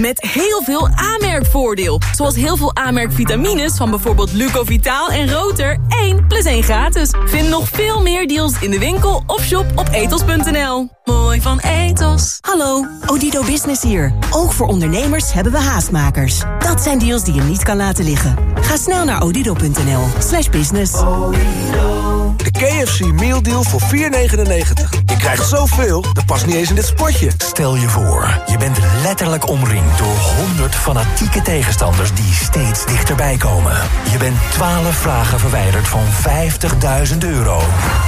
Met heel veel aanmerkvoordeel. Zoals heel veel aanmerkvitamines van bijvoorbeeld Lucovitaal en Roter. 1 plus 1 gratis. Vind nog veel meer deals in de winkel of shop op etos.nl. Mooi van Etos. Hallo, Odido Business hier. Ook voor ondernemers hebben we haastmakers. Dat zijn deals die je niet kan laten liggen. Ga snel naar odido.nl slash business. De KFC Meal Deal voor 4,99. Je krijgt zoveel, dat past niet eens in dit spotje. Stel je voor, je bent letterlijk omringd door 100 fanatieke tegenstanders die steeds dichterbij komen. Je bent 12 vragen verwijderd van 50.000 euro.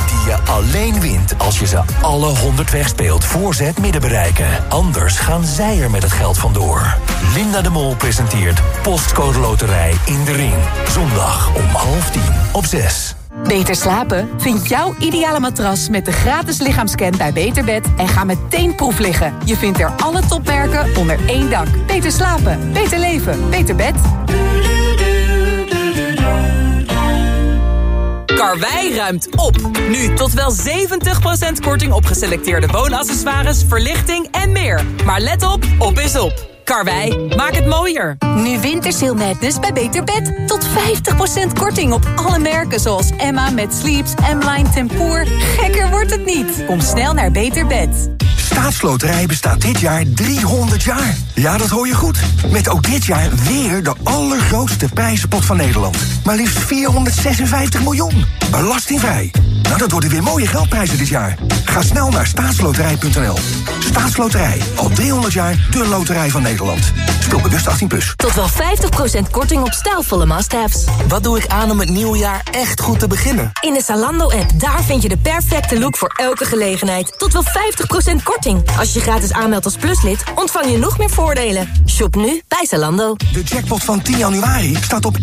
Die je alleen wint als je ze alle 100 wegspeelt voor ze het midden bereiken. Anders gaan zij er met het geld vandoor. Linda de Mol presenteert Postcode Loterij in de Ring. Zondag om half tien op 6. Beter slapen? Vind jouw ideale matras met de gratis lichaamscan bij Beterbed en ga meteen proef liggen. Je vindt er alle topmerken onder één dak. Beter slapen, beter leven, beter bed. Karwei ruimt op. Nu tot wel 70% korting op geselecteerde woonaccessoires, verlichting en meer. Maar let op, op is op. Karwei, maak het mooier. Nu Wintersail Madness bij Beter Bed. Tot 50% korting op alle merken zoals Emma met Sleeps, M-Line Tempoor. Gekker wordt het niet. Kom snel naar Beter Bed. Staatsloterij bestaat dit jaar 300 jaar. Ja, dat hoor je goed. Met ook dit jaar weer de allergrootste prijzenpot van Nederland. Maar liefst 456 miljoen. Belastingvrij. Nou, dat worden weer mooie geldprijzen dit jaar. Ga snel naar staatsloterij.nl. Staatsloterij. Al 300 jaar de loterij van Nederland. Speel bewust 18+. Plus. Tot wel 50% korting op stijlvolle must-haves. Wat doe ik aan om het nieuwe jaar echt goed te beginnen? In de Zalando-app, daar vind je de perfecte look voor elke gelegenheid. Tot wel 50% korting. Als je je gratis aanmeldt als pluslid, ontvang je nog meer voordelen. Shop nu bij Zalando. De jackpot van 10 januari staat op 11,1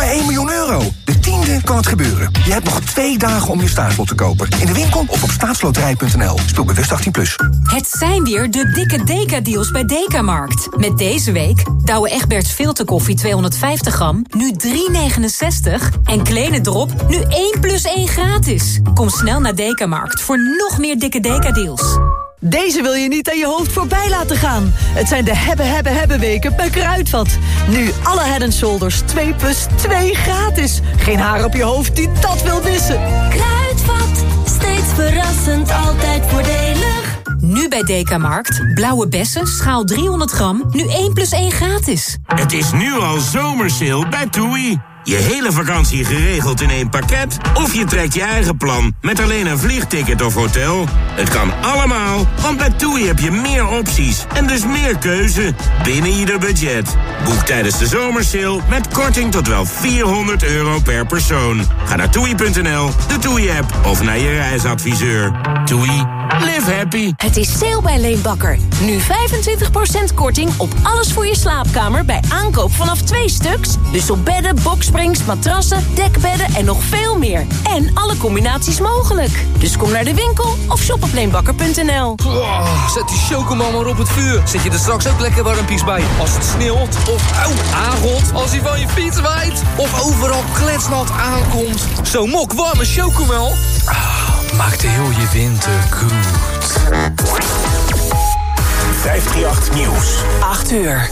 miljoen euro. De tiende kan het gebeuren. Je hebt nog twee dagen om je staatslot te kopen. In de winkel of op staatsloterij.nl. Speel bewust 18+. Plus. Het zijn weer de dikke Deka-deals bij Dekamarkt. Met deze week Douwe Egberts filterkoffie 250 gram, nu 3,69. En Kleine Drop, nu 1 plus 1 gratis. Kom snel naar Dekamarkt voor nog meer dikke Deka-deals. Deze wil je niet aan je hoofd voorbij laten gaan. Het zijn de hebben, hebben, hebben weken bij Kruidvat. Nu alle Head Shoulders 2 plus 2 gratis. Geen haar op je hoofd die dat wil missen. Kruidvat, steeds verrassend, altijd voordelig. Nu bij Dekamarkt. Blauwe bessen, schaal 300 gram. Nu 1 plus 1 gratis. Het is nu al zomersale bij TUI. Je hele vakantie geregeld in één pakket? Of je trekt je eigen plan met alleen een vliegticket of hotel? Het kan allemaal, want bij TUI heb je meer opties en dus meer keuze binnen ieder budget. Boek tijdens de zomersale met korting tot wel 400 euro per persoon. Ga naar toei.nl, de TUI-app of naar je reisadviseur. TUI, live happy. Het is sale bij Leenbakker. Nu 25% korting op alles voor je slaapkamer bij aankoop vanaf twee stuks. Dus op bedden, boksprings, matrassen, dekbedden en nog veel meer. En alle combinaties mogelijk. Dus kom naar de winkel of shop op leenbakker.nl. zet die chocomel maar op het vuur. Zet je er straks ook lekker warmpies bij. Als het sneeuwt of auw, aangot. Als hij van je fiets waait. Of overal kletsnat aankomt. Zo'n mok warme chocomel. Ah, maakt heel je winter goed. 538 Nieuws. 8 uur.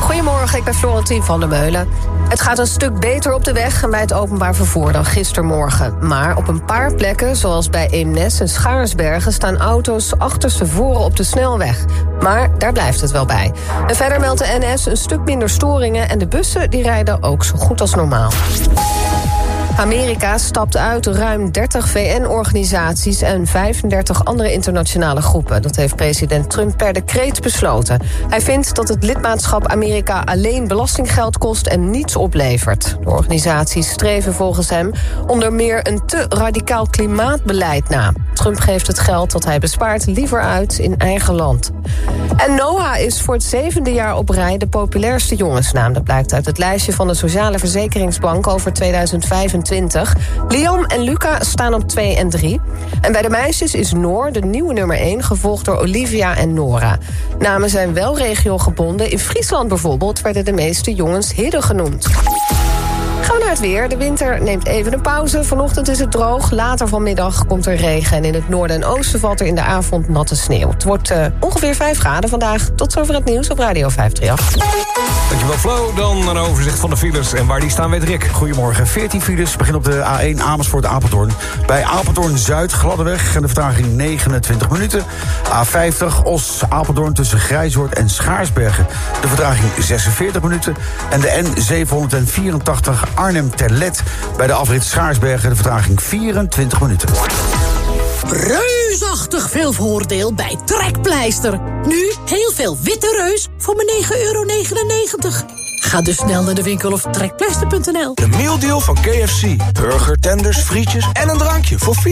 Goedemorgen, ik ben Florentien van der Meulen. Het gaat een stuk beter op de weg en bij het openbaar vervoer dan gistermorgen. Maar op een paar plekken, zoals bij Eemnes en Schaarsbergen... staan auto's achterstevoren op de snelweg. Maar daar blijft het wel bij. En verder meldt de NS een stuk minder storingen... en de bussen die rijden ook zo goed als normaal. Amerika stapt uit ruim 30 VN-organisaties en 35 andere internationale groepen. Dat heeft president Trump per decreet besloten. Hij vindt dat het lidmaatschap Amerika alleen belastinggeld kost en niets oplevert. De organisaties streven volgens hem onder meer een te radicaal klimaatbeleid na. Trump geeft het geld dat hij bespaart liever uit in eigen land. En Noah is voor het zevende jaar op rij de populairste jongensnaam. Dat blijkt uit het lijstje van de Sociale Verzekeringsbank over 2025. Liam en Luca staan op 2 en 3. En bij de meisjes is Noor de nieuwe nummer 1, gevolgd door Olivia en Nora. Namen zijn wel regiogebonden. In Friesland bijvoorbeeld werden de meeste jongens Hidden genoemd. Gaan we naar het weer. De winter neemt even een pauze. Vanochtend is het droog. Later vanmiddag komt er regen. En in het noorden en oosten valt er in de avond natte sneeuw. Het wordt uh, ongeveer 5 graden vandaag. Tot zover het nieuws op Radio 538. Dankjewel Flo. Dan een overzicht van de files. En waar die staan weet Rick. Goedemorgen. 14 files. Begin op de A1 Amersfoort-Apeldoorn. Bij Apeldoorn-Zuid Gladdeweg. En de vertraging 29 minuten. A50 Os-Apeldoorn tussen Grijzoord en Schaarsbergen. De vertraging 46 minuten. En de N784 Arnhem-Terlet. Bij de afrit Schaarsbergen. De vertraging 24 minuten. Reusachtig veel voordeel bij Trekpleister. Nu heel veel witte reus voor maar 9,99 euro. Ga dus snel naar de winkel of trekpleister.nl. De mealdeal van KFC. Burger, tenders, frietjes en een drankje voor 4,99.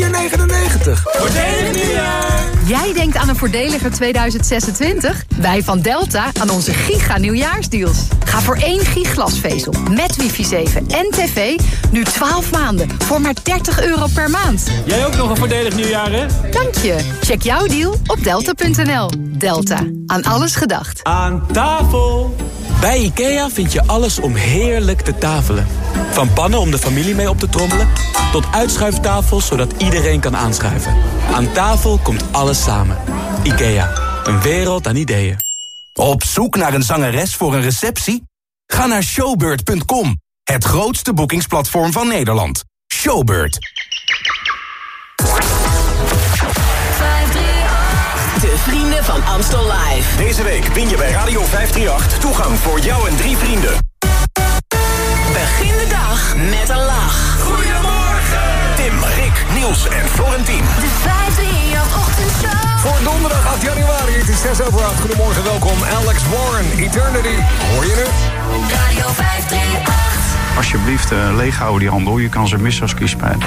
Voordelig nieuwjaar! Jij denkt aan een voordeliger 2026? Wij van Delta aan onze giga nieuwjaarsdeals. Ga voor één giglasvezel met wifi 7 en tv nu 12 maanden voor maar 30 euro per maand. Jij ook nog een voordelig nieuwjaar, hè? Dank je. Check jouw deal op delta.nl. Delta. Aan alles gedacht. Aan tafel! Bij IKEA vind je alles om heerlijk te tafelen. Van pannen om de familie mee op te trommelen... tot uitschuiftafels zodat iedereen kan aanschuiven. Aan tafel komt alles samen. IKEA, een wereld aan ideeën. Op zoek naar een zangeres voor een receptie? Ga naar showbird.com, het grootste boekingsplatform van Nederland. Showbird. De vrienden van Amstel Live. Deze week win je bij Radio 538 toegang voor jou en drie vrienden. Begin de dag met een lach. Goedemorgen! Tim, Rick, Niels en Florentien. De 538 ochtendshow. Voor donderdag 8 januari, het is 6 over 8. Goedemorgen, welkom Alex Warren, Eternity. Hoor je nu? Radio 538. Alsjeblieft, uh, leeg houden die handel. Je kan ze missen als kiespijn.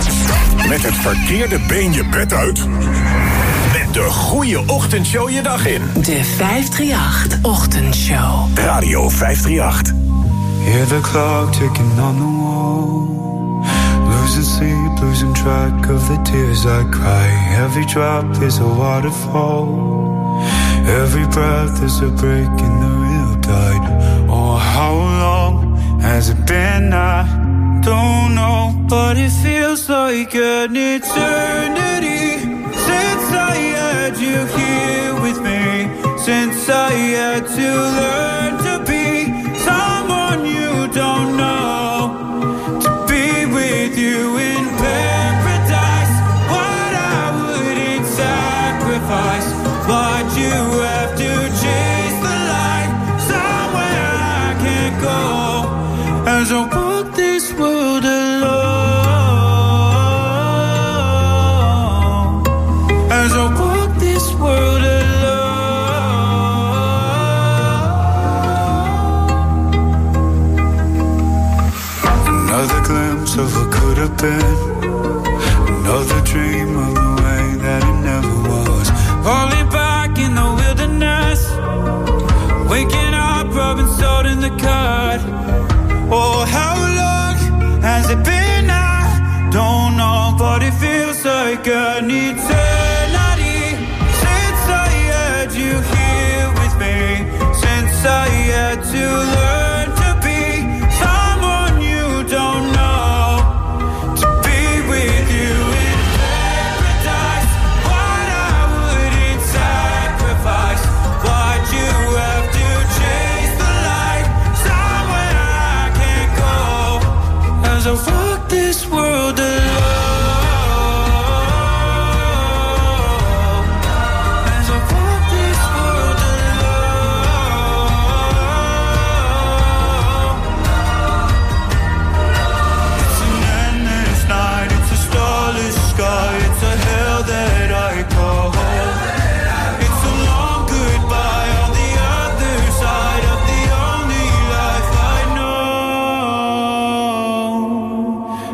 Met het verkeerde been je bed uit. De goede ochtendshow je dag in. De 538 ochtendshow. Radio 538. Hear the clock ticking on the wall. Losing sleep, losing track of the tears I cry. Every drop is a waterfall. Every breath is a break in the real tide. Oh, how long has it been? I don't know, but it feels like an eternity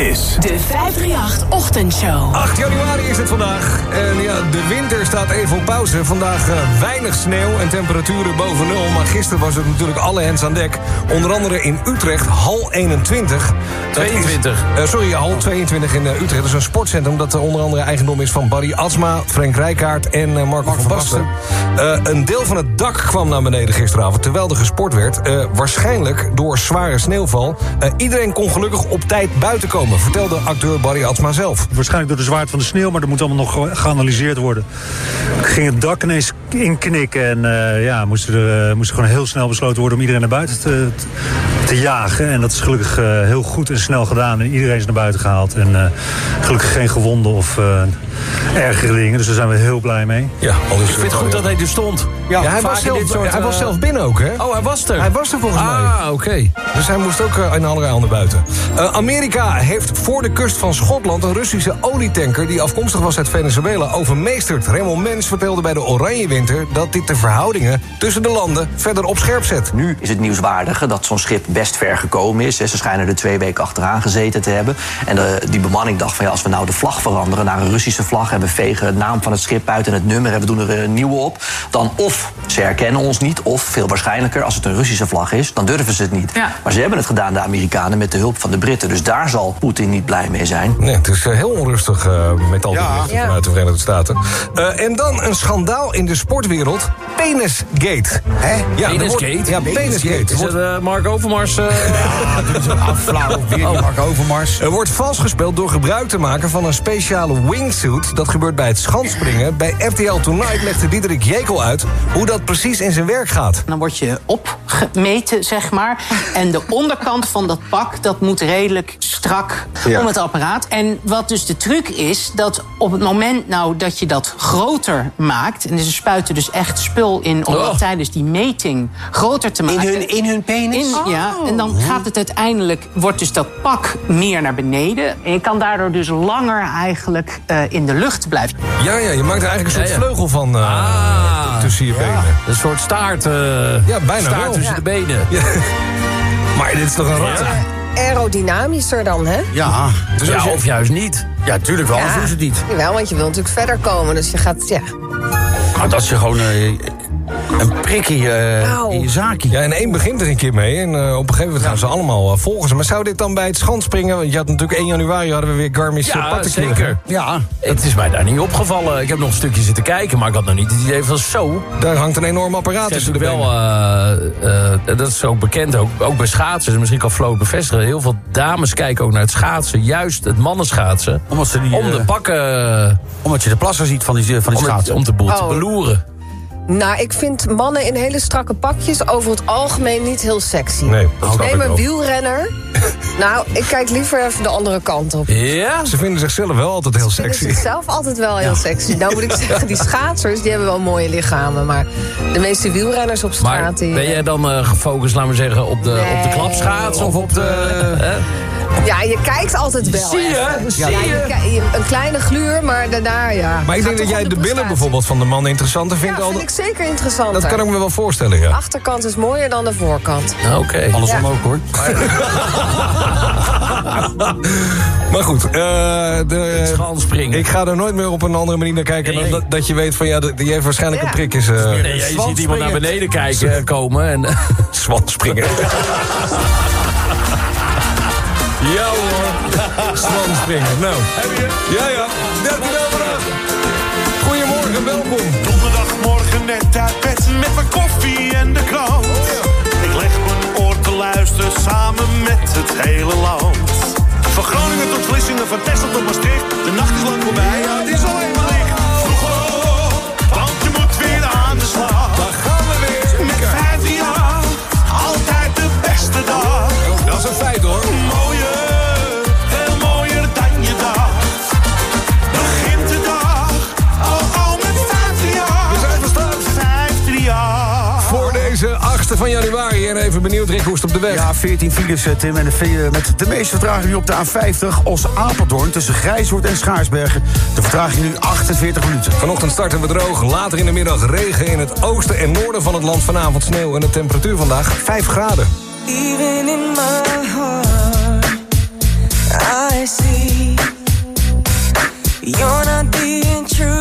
Is... De 538-ochtendshow. 8 januari is het vandaag. En ja, de winter staat even op pauze. Vandaag eh, weinig sneeuw en temperaturen boven nul. Maar gisteren was het natuurlijk alle hens aan dek. Onder andere in Utrecht, hal 21. Dat is- 22. eh, sorry, hal 22 in eh, Utrecht. Dat is een sportcentrum dat onder andere eigendom is van Barry Asma... Frank Rijkaard en eh, Marco van Basten. Eh, een deel van het dak kwam naar beneden gisteravond... terwijl er gesport werd. Eh, waarschijnlijk door zware sneeuwval. Eh, iedereen kon gelukkig op tijd buiten komen... vertelde acteur Barry Asma Waarschijnlijk door de zwaarte van de sneeuw, maar dat moet allemaal nog ge- geanalyseerd worden. Ging het dak ineens inknikken en eh, ja, moest er, eh, moest er gewoon heel snel besloten worden om iedereen naar buiten te, te, jagen. En dat is gelukkig eh, heel goed en snel gedaan en iedereen is naar buiten gehaald. En eh, gelukkig geen gewonden of eh ergere dus daar zijn we heel blij mee. Ja, Ik vind het goed dat hij er stond. Ja, hij, was zelf, soort, hij was zelf binnen ook, hè? Oh, hij was er. Hij was er volgens mij. Ah, oké. Dus hij moest ook uh, in allerlei handen buiten. Uh, Amerika heeft voor de kust van Schotland een Russische olietanker... die afkomstig was uit Venezuela overmeesterd. Raymond Mens vertelde bij de Oranje Winter... dat dit de verhoudingen tussen de landen verder op scherp zet. Nu is het nieuwswaardige dat zo'n schip best ver gekomen is. Ze schijnen er twee weken achteraan gezeten te hebben. En de, die bemanning dacht van ja, als we nou de vlag veranderen... naar een Russische vlag en we vegen de naam van het schip uit... en het nummer en we doen er een nieuwe op... dan of ze herkennen ons niet, of veel waarschijnlijker... als het een Russische vlag is, dan durven ze het niet. Maar ze hebben het gedaan, de Amerikanen, met de hulp van de Britten. Dus daar zal Poetin niet blij mee zijn. Nee, het is uh, heel onrustig uh, met al die Ja. berichten vanuit de Verenigde Staten. Uh, en dan een schandaal in de sportwereld. Penisgate. Hè? Ja, er wordt- Penisgate? Ja, Penisgate. Is het eh, Mark Overmars? Eh? Flauw, weer Oh. Mark Overmars. Er wordt vals gespeeld door gebruik te maken van een speciale wingsuit. Dat gebeurt bij het schanspringen. Bij RTL Tonight legde Diederik Jekel uit hoe dat precies in zijn werk gaat. Dan word je opgemeten, zeg maar. En de onderkant van dat pak, dat moet redelijk strak Ja. om het apparaat. En wat dus de truc is, dat op het moment nou dat je dat groter maakt... en ze spuiten dus echt spul in om Oh. dat tijdens die meting groter te maken. hun- in hun penis? In- Ja, Oh. En dan gaat het uiteindelijk, wordt dus dat pak meer naar beneden. En je kan daardoor dus langer eigenlijk eh, in de lucht blijven. Ja, ja, je maakt er eigenlijk een soort Ja, ja. vleugel van eh, tussen je benen. Een soort staart. eh, Ja, bijna staart wel. tussen Ja. de benen. Maar dit is toch een rat? Aerodynamischer dan, hè? Ja. Dus ja, of juist niet. Ja, tuurlijk wel, anders doen ze het niet. Jawel, want je wilt natuurlijk verder komen. Dus je gaat, ja. Maar dat je gewoon eh, een prik in je, Auw. in je zaakje. Ja, en één begint er een keer mee. En eh, op een gegeven moment gaan ze allemaal eh, volgen. ze. Maar zou dit dan bij het schanspringen... Want je had natuurlijk 1 januari hadden we weer Garmin Ja, zeker. Ja. Het is mij daar niet opgevallen. Ik heb nog een stukje zitten kijken, maar ik had nog niet het idee van zo. Daar hangt een enorm apparaat tussen de natuurlijk wel, benen. eh, eh, dat is ook bekend, ook, ook bij schaatsen. Misschien kan Flo het bevestigen. Heel veel dames kijken ook naar het schaatsen. Juist het mannenschaatsen. Omdat ze die, om de eh, pakken... Omdat je de plasser ziet van die, van die om, het- schaatsen. om de boel te Oh. beloeren. Nou, ik vind mannen in hele strakke pakjes over het algemeen niet heel sexy. Nee, dat snap Neem ik een wel. wielrenner. nou, ik kijk liever even de andere kant op. Ja? Ze vinden zichzelf wel altijd heel Vinden sexy. zichzelf altijd wel heel sexy. Nou moet ik zeggen, die schaatsers die hebben wel mooie lichamen. Maar de meeste wielrenners op straat... Maar ben jij dan eh, gefocust, laten we zeggen, op de, op de klapschaats? Of op de... Ja, je kijkt altijd wel. Zie je? Zie Ja, je? Een kleine gluur, maar daarna ja. Maar ik denk dat jij de billen bijvoorbeeld van de man interessanter vindt. Ja, dan- vind ik zeker interessant. dat kan ik me wel voorstellen, ja. achterkant is mooier dan de voorkant. Oké. Andersom Ja. ook hoor. Maar goed, eh de, Schanspringen. ik ga er nooit meer op een andere manier naar kijken... dan dat, dat je weet van, ja, dat- die heeft waarschijnlijk Ja. een prik. Is, eh Nee, ja, je ziet iemand naar beneden kijken komen. En, Zwanspringen. ja hoor, zwanspringen. Nou, ja ja, dankjewel bedankt. Goedemorgen, welkom. Donderdagmorgen net uit bed met mijn koffie en de krant. Ik leg mijn oor te luisteren samen met het hele land. Van Groningen tot Vlissingen, van Texel tot Maastricht. De nacht is lang voorbij, ja, het is al helemaal licht. Vroeg op, want je moet weer aan de slag. Daar gaan we weer. Met 15 jaar, altijd de beste dag. Dat is een feit hoor. Mooier, van januari. En even benieuwd, Rick, hoe op de weg? Ja, 14 files, eh, zetten, En de, eh, met de meeste vertraging nu op de A50 Os Apeldoorn... tussen Grijshoort en Schaarsbergen. De vertraging nu 48 minuten. Vanochtend starten we droog. Later in de middag regen in het oosten en noorden van het land. Vanavond sneeuw en de temperatuur vandaag 5 graden. Even in my heart, I see You're not being true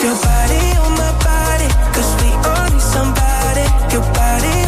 Your body on my body, cause we only need somebody. Your body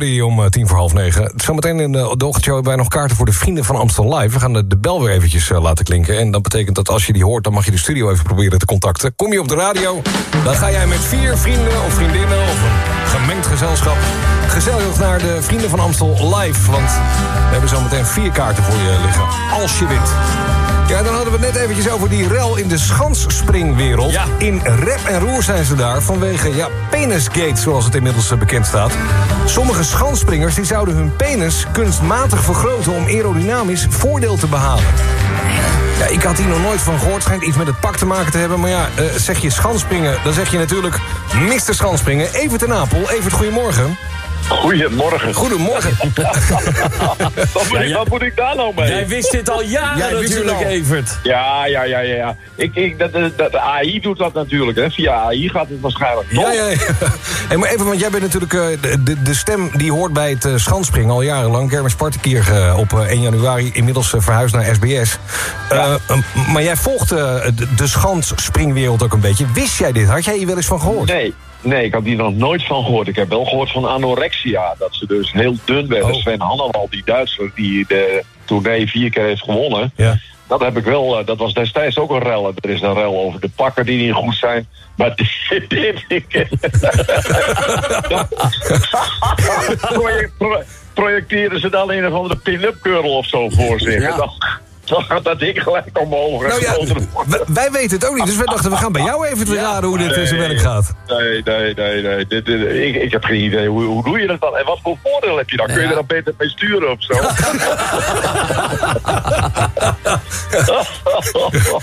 Om eh, tien voor half negen. Zometeen in de, de ochtendshow hebben wij nog kaarten voor de Vrienden van Amstel Live. We gaan de, de bel weer eventjes eh, laten klinken. En dat betekent dat als je die hoort, dan mag je de studio even proberen te contacten. Kom je op de radio, dan ga jij met vier vrienden of vriendinnen of een gemengd gezelschap... gezellig naar de Vrienden van Amstel Live. Want we hebben zometeen vier kaarten voor je liggen. Als je wint. Ja, dan hadden we het net eventjes over die rel in de schansspringwereld. In rep en roer zijn ze daar vanwege, ja, penisgate, zoals het inmiddels eh, bekend staat. Sommige schansspringers die zouden hun penis kunstmatig vergroten... om aerodynamisch voordeel te behalen. Ja, ik had hier nog nooit van gehoord. Schijnt iets met het pak te maken te hebben. Maar ja, eh, zeg je schanspringen, dan zeg je natuurlijk Mr. Schanspringen. Evert ten Apel. Evert, goedemorgen. Goedemorgen. Goedemorgen. wat, moet ik, wat moet ik daar nou mee? Jij wist dit al jaren Jij wist het natuurlijk, al. Evert. Ja, ja, ja, ja. ja. Ik, ik, dat, dat, AI doet dat natuurlijk, hè. Via AI gaat het waarschijnlijk. Ja, ja, ja. Hey, maar even, want jij bent natuurlijk eh, de, de, stem die hoort bij het schanspringen al jarenlang. Kermis Partikier eh, op eh, 1 januari, inmiddels verhuisd naar SBS. Maar jij volgt eh, de, de schansspringwereld ook een beetje. Wist jij dit? Had jij hier wel eens van gehoord? Nee, nee, ik had hier nog nooit van gehoord. Ik heb wel gehoord van anorexia. Dat ze dus heel dun werden. Oh. Sven Hannawald, die Duitser, die de tournee vier keer heeft gewonnen. Ja. Dat heb ik wel, eh, dat was destijds ook een rel. Er is een rel over de pakken die niet goed zijn. Maar dit, ik... Projecteren ze dan een of andere pin-up curl of zo voor zich. Ja. Dan, gaat dat ding gelijk omhoog. Nou ja, wij, wij weten het ook niet. Dus wij dachten, we gaan bij jou even te raden hoe dit in zijn werk gaat. Nee, nee, nee, nee. Dit, dit- ik, ik heb geen idee. Hoe, hoe doe je dat dan? En wat voor voordeel heb je dan? Kun je er dan beter mee sturen of zo?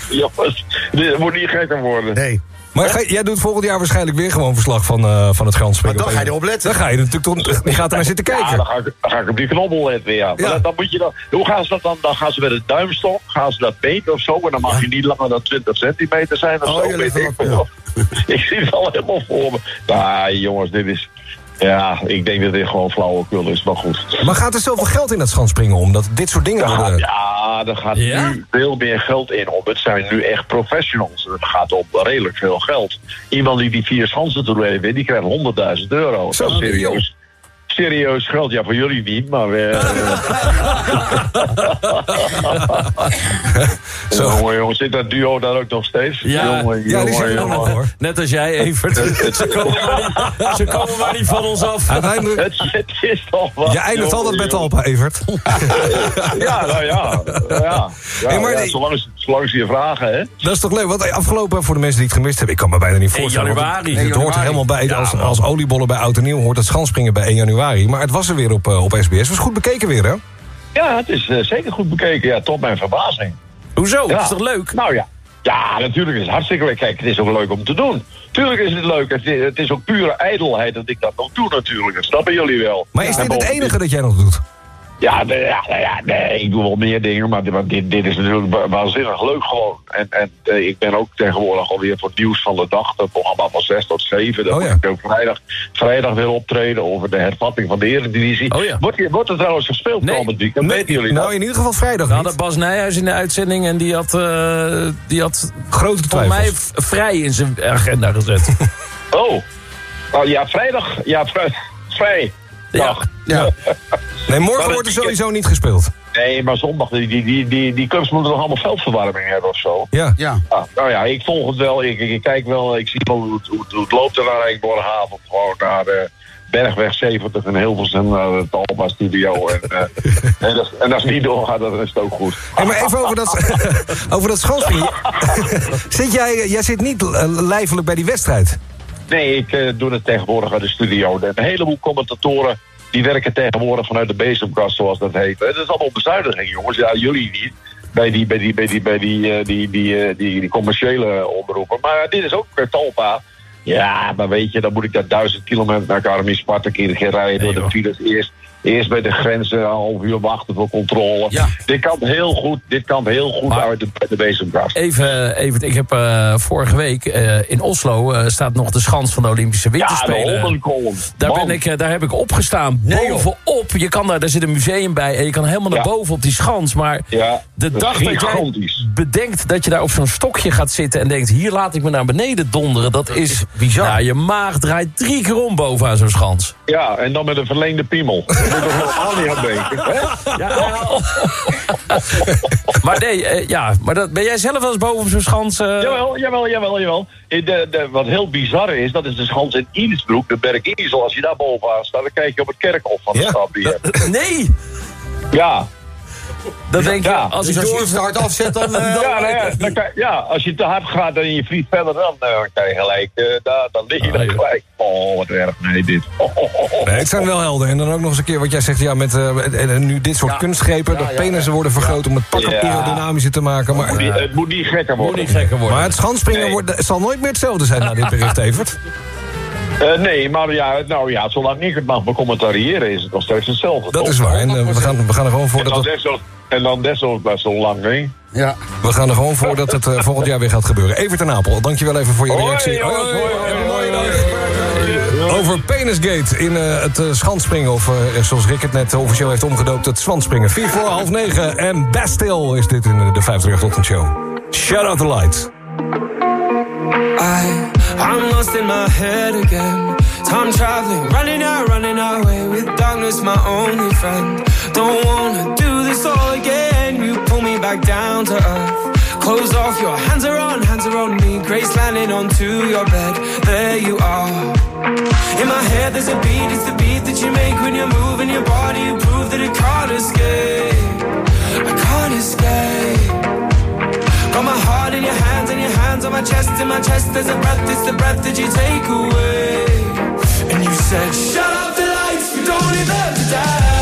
Jongens, dit moet niet gekker worden. Nee. Maar ga- jij doet volgend jaar waarschijnlijk weer gewoon verslag van, eh, van het schanspringen. Maar dan ga je erop letten. Dan ga je natuurlijk toch, je gaat er naar zitten kijken. Ja, dan ga, ik, dan ga ik op die knobbel letten, ja. Maar Ja. dan, dan moet je dan, hoe gaan ze dat dan? Dan gaan ze met een duimstok, gaan ze dat meten of zo. En dan mag je niet langer dan 20 centimeter zijn of Oh, zo. weet ik ik zie het al helemaal voor me. Nou, jongens, dit is... Ja, ik denk dat dit gewoon flauwekul is, maar goed. Maar gaat er zoveel geld in dat schanspringen om? Dat dit soort dingen Ja, worden... ja, er gaat Ja? nu veel meer geld in om. Het zijn nu echt professionals. Het gaat om redelijk veel geld. Iemand die die vier schansen toernooi wint, die krijgt 100.000 euro. Zo, dat is serieus. Serieus geld, ja, voor jullie niet, maar... eh, Zo. Jongen, jongen, zit dat duo daar ook nog steeds? Ja, jongen, ja, jongen, hoor. Net als jij, Evert. ze, komen maar niet, ze komen maar niet van ons af. Uiteindelijk, Het, het is toch wat. je eindigt altijd met. Talpa, Evert. Ja, nou ja. ja, ja, Hey, maar ja, zolang, ze- zolang ze je vragen, hè. Dat is toch leuk? Want afgelopen, voor de mensen die het gemist hebben... ik kan me bijna niet voorstellen. januari. Het, het hoort er helemaal bij. als, als oliebollen bij Oud en Nieuw hoort het schanspringen bij 1 januari. Maar het was er weer op, eh, op SBS. Was goed bekeken weer, hè? Ja, het is eh, zeker goed bekeken. Ja, tot mijn verbazing. Hoezo? Ja. Dat is toch leuk? Nou ja. Ja, natuurlijk is het hartstikke leuk. Kijk, het is ook leuk om te doen. Tuurlijk is het leuk. Het is, het is ook pure ijdelheid dat ik dat nog doe natuurlijk. Dat snappen jullie wel. Maar is dit het enige dat jij nog doet? Ja, nee, ja, nou ja, nee, ik doe wel meer dingen, maar dit, dit, dit is natuurlijk wa- waanzinnig leuk gewoon. En, en eh, ik ben ook tegenwoordig alweer voor het nieuws van de dag, het programma van 6 tot 7. Dan Oh, ja. ik ook vrijdag, vrijdag weer optreden over de hervatting van de Eredivisie. Oh, ja. wordt, wordt er trouwens gespeeld Nee. komend weekend? Weten jullie Nou, dat? in ieder geval vrijdag We hadden niet. Bas Nijhuis in de uitzending en die had, eh, die had Grote mij twijfels. v- vrij in zijn agenda gezet. Oh. oh, ja, vrijdag. Ja, vrij. vrij. Ja. Nee, morgen wordt er het- sowieso niet gespeeld. Nee, maar zondag, die, die, die, die, die clubs moeten nog allemaal veldverwarming hebben of zo. Ja. Ja. Ah, nou ja, ik volg het wel. Ik, ik, ik kijk wel. Ik zie wel hoe het, hoe het, hoe het loopt er naar Rijnborghaven. Gewoon naar de Bergweg 70 en Hilversum naar de Talpa Studio. En, eh, en, dat, en als het niet doorgaat, dan is het ook goed. Hey, maar even over dat, over dat zit jij, jij zit niet eh, lijfelijk bij die wedstrijd. Nee, ik eh, doe het tegenwoordig uit de studio. Een heleboel commentatoren die werken tegenwoordig vanuit de bezemkast, zoals dat heet. Het is allemaal bezuiniging, jongens. Ja, jullie niet. Bij die, bij die, bij die, bij die, eh, die, die, eh, die, die commerciële omroepen. Maar dit is ook Talpa. Ja, maar weet je, dan moet ik daar duizend kilometer naar Karmi Sparta keer keer rijden door de files. Eerst, eerst bij de grenzen een half uur wachten voor controle. Ja. Dit kan heel goed, dit kan heel goed Maar- uit de, de bezemkast. Even, even ik heb eh, vorige week eh, in Oslo eh, staat nog de schans van de Olympische Ja, de Winterspelen. Daar, ben ik, daar heb ik opgestaan, bovenop. Je kan daar, daar zit een museum bij en je kan helemaal naar Ja. boven op die schans. Maar Ja, de dag dat jij bedenkt dat je daar op zo'n stokje gaat zitten... en denkt, hier laat ik me naar beneden donderen, dat, is bizar. Nou, je maag draait drie keer om bovenaan zo'n schans. Ja, en dan met een verleende piemel. Moet helemaal niet aan denken. Maar nee, eh, ja, maar dat, ben jij zelf wel eens boven op zo'n schans? eh? Jawel, jawel, jawel, jawel. Eh, De, de, wat heel bizar is, dat is de schans in Inesbroek, de berg Inesel. Als je daar bovenaan staat, dan kijk je op het kerkhof van de stad. Nee! Ja. Dan denk je, Ja, als Dus ik als je door... iets te hard afzet, dan... eh, Ja, nou ja, dan kan, ja, als je te hard gaat en je vliegt verder, dan eh, kan je gelijk, eh, daar, dan lig je Ah, dan ja. gelijk. Oh, wat erg, nee, dit. Oh, oh. Nee, het zijn wel helden. En dan ook nog eens een keer wat jij zegt, ja, met nu dit soort kunstgrepen, dat penissen worden vergroot om het pak Ja. aerodynamischer te maken. Maar, Moet niet- het moet niet gekker Moet worden. niet gekker worden. maar het schanspringen Nee. wordt, het zal nooit meer hetzelfde zijn na dit bericht, Evert. Eh, nee, maar ja, nou ja, zolang ik het mag becommentariëren is het nog steeds hetzelfde. Dat is waar. En eh, we, gaan, we gaan er gewoon voor En dat het, desnoods, en dan desnoods best zo lang, nee? Ja. we gaan er gewoon voor dat het eh, volgend jaar weer gaat gebeuren. Evert en Apel, dankjewel even voor je Hoi, reactie. Hoi, hoi, hoi, hoi, hoi, hoi, hoi. Over Penisgate in eh, het schanspringen. Of eh, zoals Rick het net officieel heeft omgedoopt, het zwanspringen. 4 voor half 9 en Bastille is dit in de 538 Ochtendshow. Shout out the lights. I, I'm lost in my head again. Time traveling, running out, running away with darkness, my only friend. Don't wanna do this all again. You pull me back down to earth. Close off, your hands are on, hands are on me. Grace landing onto your bed. There you are. In my head, there's a beat, it's the beat that you make when you're moving your body. You prove that it can't escape. I can't escape. Got my heart in your hands and your hands on my chest. In my chest, there's a breath, it's the breath that you take away. And you said, Shut up the lights, we don't deserve to dance.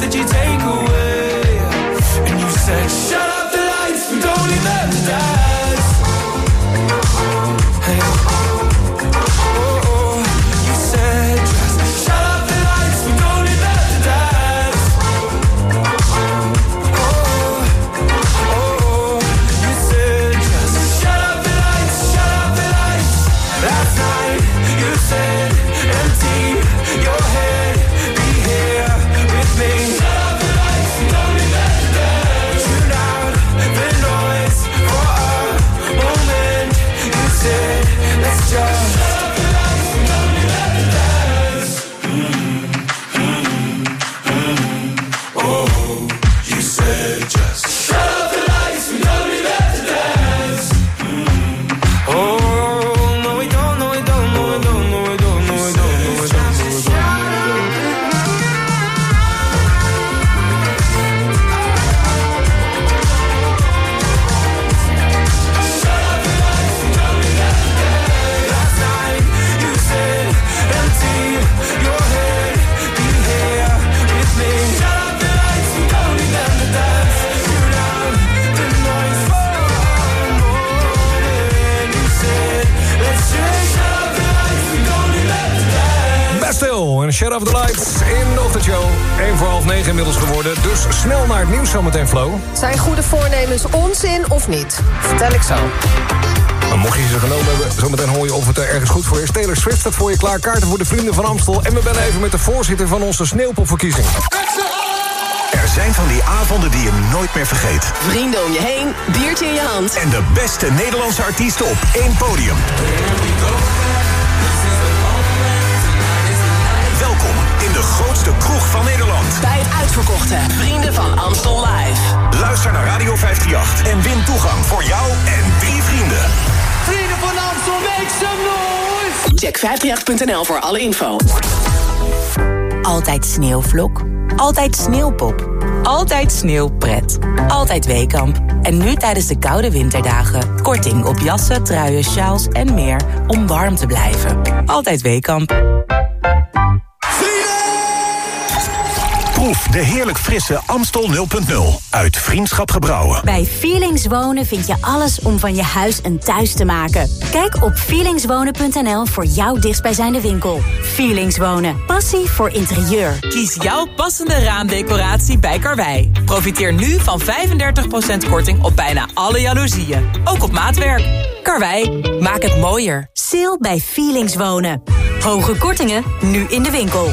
That you take Shut Off The Lights in de ochtendshow. 1 voor half 9 inmiddels geworden, dus snel naar het nieuws zometeen, Flo. Zijn goede voornemens onzin of niet? Vertel ik zo. Maar mocht je ze genomen hebben, zometeen hoor je of het er ergens goed voor is. Taylor Swift staat voor je klaar, kaarten voor de Vrienden van Amstel. En we bellen even met de voorzitter van onze sneeuwpopverkiezing. Er zijn van die avonden die je nooit meer vergeet. Vrienden om je heen, biertje in je hand. En de beste Nederlandse artiesten op één podium. In de grootste kroeg van Nederland. Bij het uitverkochte Vrienden van Amstel Live. Luister naar Radio 538 en win toegang voor jou en drie vrienden. Vrienden van Amstel, make some noise! Check 538.nl voor alle info. Altijd sneeuwvlok. Altijd sneeuwpop. Altijd sneeuwpret. Altijd Weekamp. En nu tijdens de koude winterdagen. Korting op jassen, truien, sjaals en meer om warm te blijven. Altijd Weekamp. Proef de heerlijk frisse Amstel 0.0 uit Vriendschap Gebrouwen. Bij Feelings Wonen vind je alles om van je huis een thuis te maken. Kijk op feelingswonen.nl voor jouw dichtstbijzijnde winkel. Feelings Wonen. Passie voor interieur. Kies jouw passende raamdecoratie bij Karwei. Profiteer nu van 35% korting op bijna alle jaloezieën. Ook op maatwerk. Karwei, maak het mooier. Sale bij Feelings Wonen. Hoge kortingen, nu in de winkel.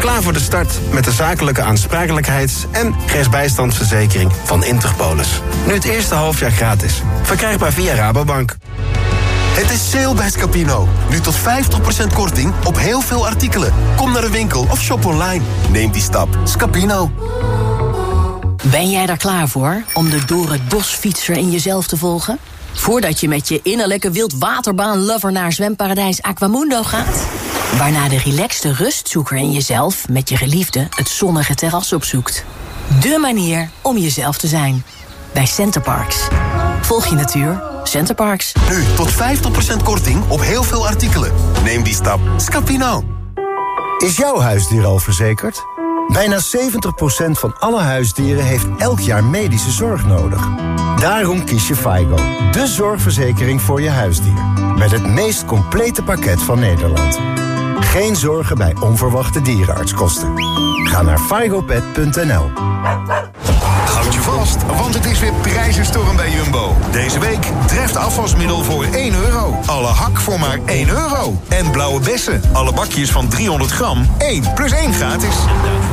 Klaar voor de start met de zakelijke aansprakelijkheids- en rechtsbijstandsverzekering van Interpolis. Nu het eerste halfjaar gratis. Verkrijgbaar via Rabobank. Het is sale bij Scapino. Nu tot 50% korting op heel veel artikelen. Kom naar de winkel of shop online. Neem die stap. Scapino. Ben jij daar klaar voor om de door het bos fietser in jezelf te volgen? Voordat je met je innerlijke wildwaterbaan-lover naar zwemparadijs Aquamundo gaat? Waarna de relaxte rustzoeker in jezelf met je geliefde het zonnige terras opzoekt. De manier om jezelf te zijn. Bij Centerparks. Volg je natuur. Centerparks. Nu tot 50% korting op heel veel artikelen. Neem die stap. Scapino. Is jouw huisdier al verzekerd? Bijna 70% van alle huisdieren heeft elk jaar medische zorg nodig. Daarom kies je FIGO, de zorgverzekering voor je huisdier. Met het meest complete pakket van Nederland. Geen zorgen bij onverwachte dierenartskosten. Ga naar figopet.nl. Houd je vast, want het is weer prijzenstorm bij Jumbo. Deze week treft afwasmiddel voor 1 euro. Alle hak voor maar 1 euro. En blauwe bessen, alle bakjes van 300 gram, 1 plus 1 gratis.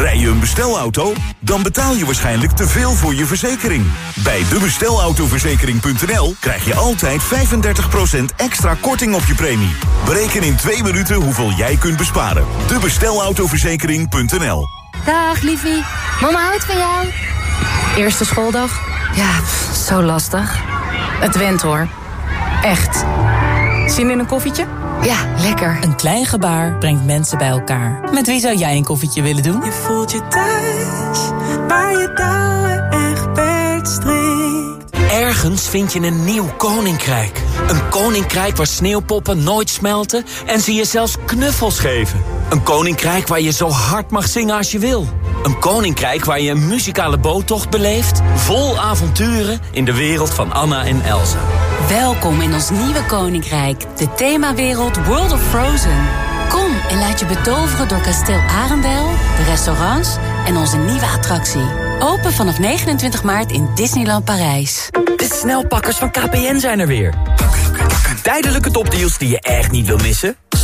Rij je een bestelauto? Dan betaal je waarschijnlijk te veel voor je verzekering. Bij debestelautoverzekering.nl krijg je altijd 35% extra korting op je premie. Bereken in twee minuten hoeveel jij kunt besparen. Debestelautoverzekering.nl Dag, liefie. Mama houdt van jou. Eerste schooldag? Ja, zo lastig. Het went hoor. Echt. Zin in een koffietje? Ja, lekker. Een klein gebaar brengt mensen bij elkaar. Met wie zou jij een koffietje willen doen? Je voelt je thuis, waar je touwen echt strikt. Ergens vind je een nieuw koninkrijk. Een koninkrijk waar sneeuwpoppen nooit smelten en ze je zelfs knuffels geven. Een koninkrijk waar je zo hard mag zingen als je wil. Een koninkrijk waar je een muzikale boottocht beleeft... vol avonturen in de wereld van Anna en Elsa. Welkom in ons nieuwe koninkrijk, de themawereld World of Frozen. Kom en laat je betoveren door kasteel Arendel, de restaurants en onze nieuwe attractie. Open vanaf 29 maart in Disneyland Parijs. De snelpakkers van KPN zijn er weer. Tijdelijke topdeals die je echt niet wil missen?